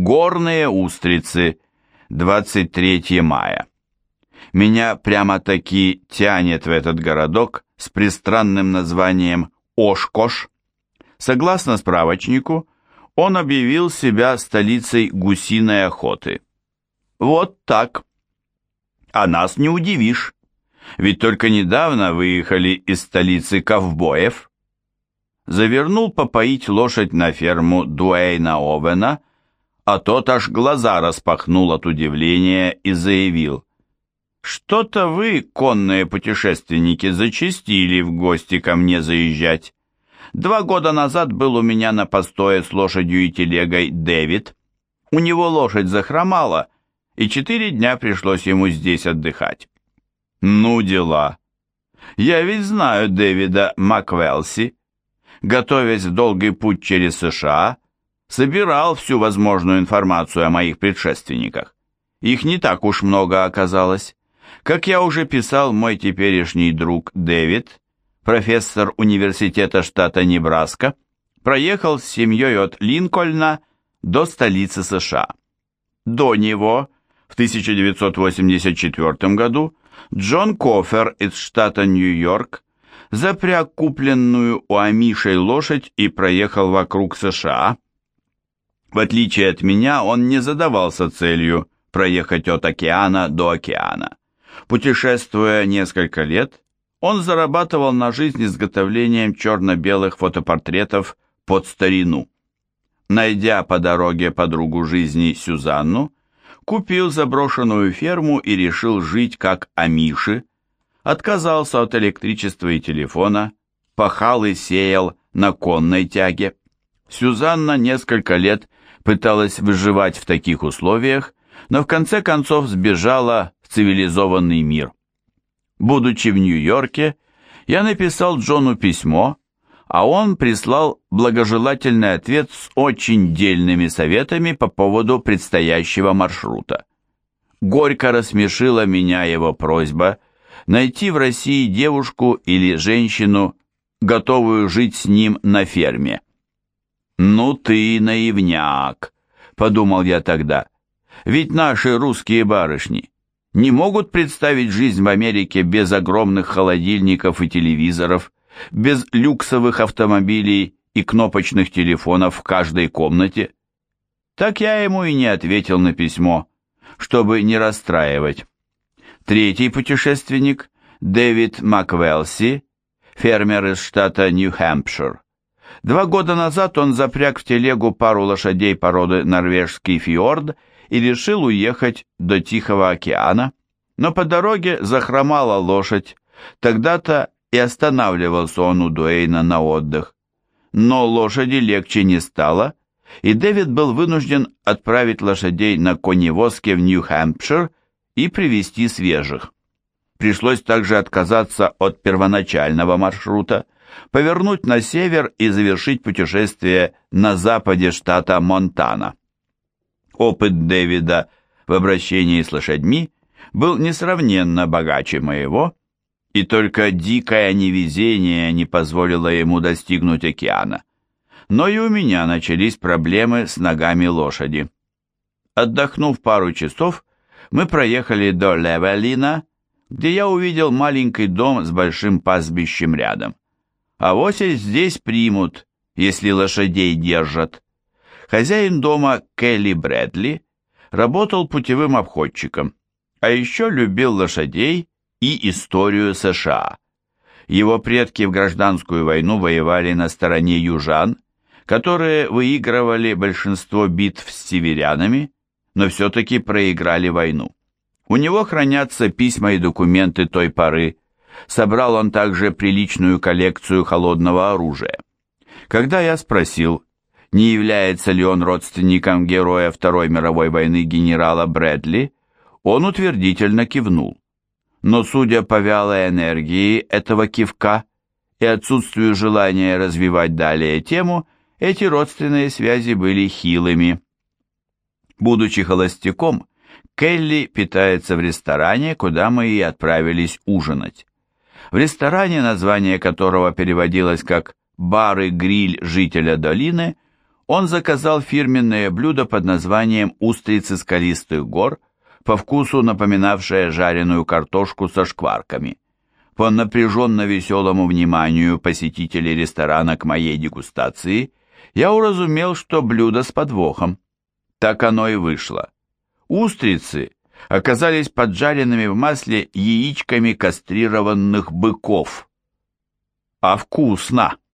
Горные устрицы. 23 мая. Меня прямо-таки тянет в этот городок с пристранным названием Ошкош. Согласно справочнику, он объявил себя столицей гусиной охоты. Вот так. А нас не удивишь. Ведь только недавно выехали из столицы ковбоев. Завернул попоить лошадь на ферму Дуэйна Овена, а тот аж глаза распахнул от удивления и заявил. «Что-то вы, конные путешественники, зачастили в гости ко мне заезжать. Два года назад был у меня на постое с лошадью и телегой Дэвид. У него лошадь захромала, и четыре дня пришлось ему здесь отдыхать. Ну, дела. Я ведь знаю Дэвида Маквелси. Готовясь в долгий путь через США, собирал всю возможную информацию о моих предшественниках. Их не так уж много оказалось. Как я уже писал, мой теперешний друг Дэвид, профессор университета штата Небраска, проехал с семьей от Линкольна до столицы США. До него, в 1984 году, Джон Кофер из штата Нью-Йорк запряг купленную у Амишей лошадь и проехал вокруг США. В отличие от меня, он не задавался целью проехать от океана до океана. Путешествуя несколько лет, он зарабатывал на жизнь изготовлением черно-белых фотопортретов под старину. Найдя по дороге подругу жизни Сюзанну, купил заброшенную ферму и решил жить как амиши, отказался от электричества и телефона, пахал и сеял на конной тяге. Сюзанна несколько лет пыталась выживать в таких условиях, но в конце концов сбежала в цивилизованный мир. Будучи в Нью-Йорке, я написал Джону письмо, а он прислал благожелательный ответ с очень дельными советами по поводу предстоящего маршрута. Горько рассмешила меня его просьба найти в России девушку или женщину, готовую жить с ним на ферме. «Ну ты наивняк», — подумал я тогда, — «ведь наши русские барышни не могут представить жизнь в Америке без огромных холодильников и телевизоров, без люксовых автомобилей и кнопочных телефонов в каждой комнате? Так я ему и не ответил на письмо, чтобы не расстраивать. Третий путешественник, Дэвид Маквелси, фермер из штата Нью-Хэмпшир. Два года назад он запряг в телегу пару лошадей породы норвежский фьорд и решил уехать до Тихого океана, но по дороге захромала лошадь. Тогда-то и останавливался он у Дуэйна на отдых. Но лошади легче не стало, и Дэвид был вынужден отправить лошадей на коневозке в Нью-Хэмпшир и привезти свежих. Пришлось также отказаться от первоначального маршрута, повернуть на север и завершить путешествие на западе штата Монтана. Опыт Дэвида в обращении с лошадьми был несравненно богаче моего, и только дикое невезение не позволило ему достигнуть океана. Но и у меня начались проблемы с ногами лошади. Отдохнув пару часов, мы проехали до Левелина, где я увидел маленький дом с большим пастбищем рядом. А и здесь примут, если лошадей держат. Хозяин дома Келли Брэдли работал путевым обходчиком, а еще любил лошадей и историю США. Его предки в гражданскую войну воевали на стороне южан, которые выигрывали большинство битв с северянами, но все-таки проиграли войну. У него хранятся письма и документы той поры. Собрал он также приличную коллекцию холодного оружия. Когда я спросил, не является ли он родственником героя Второй мировой войны генерала Брэдли, он утвердительно кивнул но, судя по вялой энергии этого кивка и отсутствию желания развивать далее тему, эти родственные связи были хилыми. Будучи холостяком, Келли питается в ресторане, куда мы и отправились ужинать. В ресторане, название которого переводилось как «бар и гриль жителя долины», он заказал фирменное блюдо под названием «устрицы скалистых гор», по вкусу напоминавшее жареную картошку со шкварками. По напряженно-веселому вниманию посетителей ресторана к моей дегустации я уразумел, что блюдо с подвохом. Так оно и вышло. Устрицы оказались поджаренными в масле яичками кастрированных быков. А вкусно!